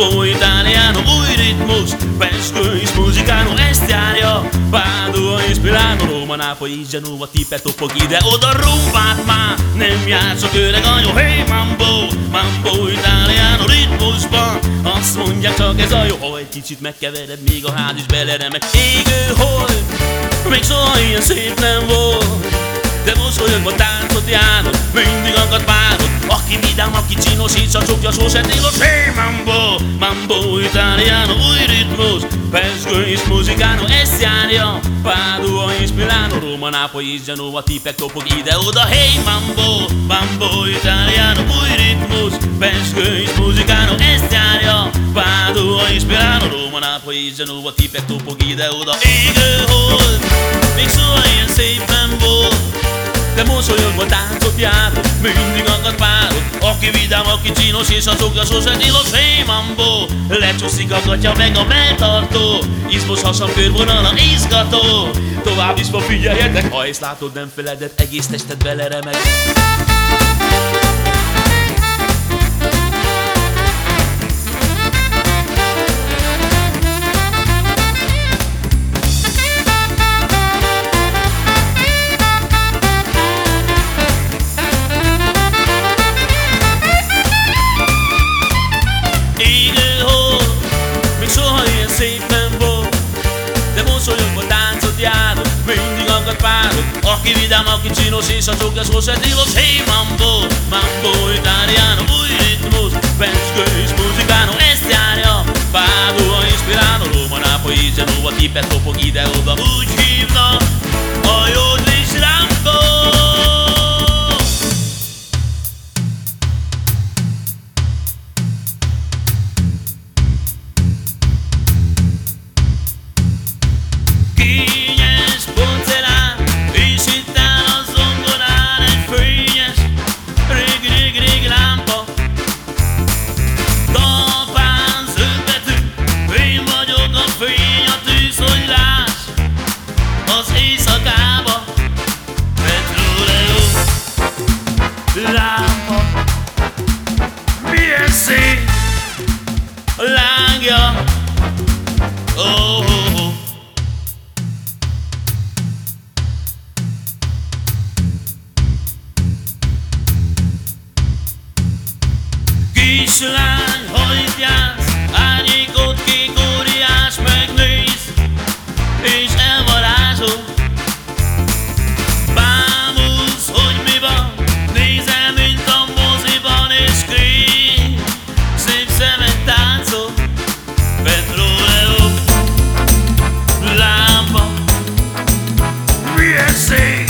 Mambo italiano, új ritmus Pesco is muzsikáló, ezt járja. Pádua és Milano, Róma, Nápoly, Genova, Tipeto fog ide-oda Rómát már nem játszok öreg anyu. Hey mambo, mambo italiano ritmusban Azt mondják csak ez a jó. Ha egy kicsit megkevered, még a ház is beleremek. Égő hold, még soha ilyen szép nem volt. De mosolyogva táncot járod, mindig akad párod Aki vidám, aki csinos, így a csokja sose tilos. Hey mambo, mambo italiano, új ritmus Pesco és muzsikánó, ezt járja. Pádua és Milano, Róma, Nápoly és Genova Típek topog ide-oda Hey mambo, mambo italiano, új ritmus Pesco és muzsikánó, ezt járja. Pádua és Milano, Róma, Nápoly és Genova Típek topog ide-oda Égő hold, még soha ilyen szép nem volt de mosolyogva táncot akad párod Aki vidám, aki csinos és azokra sose tilos Hey mambo, lecsúszik a gatya meg a melltartó Izmos hasam körvonala izgató. Tovább is ma figyeljetek, ha ezt látod nem feleded Egész tested beleremeg Aki vidám, aki csinos és a csokja sose tilos. Hey mambo, mambo italiano, új ritmus. Pesco és muzsikánó, ezt járja. Pádua inspiráló, Róma, Nápoly, Genova, Tipet topog ide-oda. Úgy hívnak a jódlis lángja. Oh, oh, oh. pensée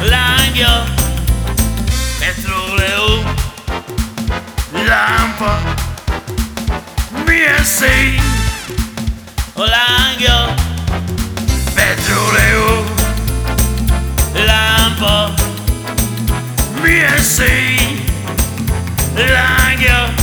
Langue Petroleum Lampa BSC Langue Petroleum Lampa BSC Langue